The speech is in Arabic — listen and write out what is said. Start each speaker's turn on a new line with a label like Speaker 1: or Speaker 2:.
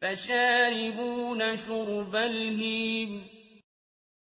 Speaker 1: فشاربون شرب الهيم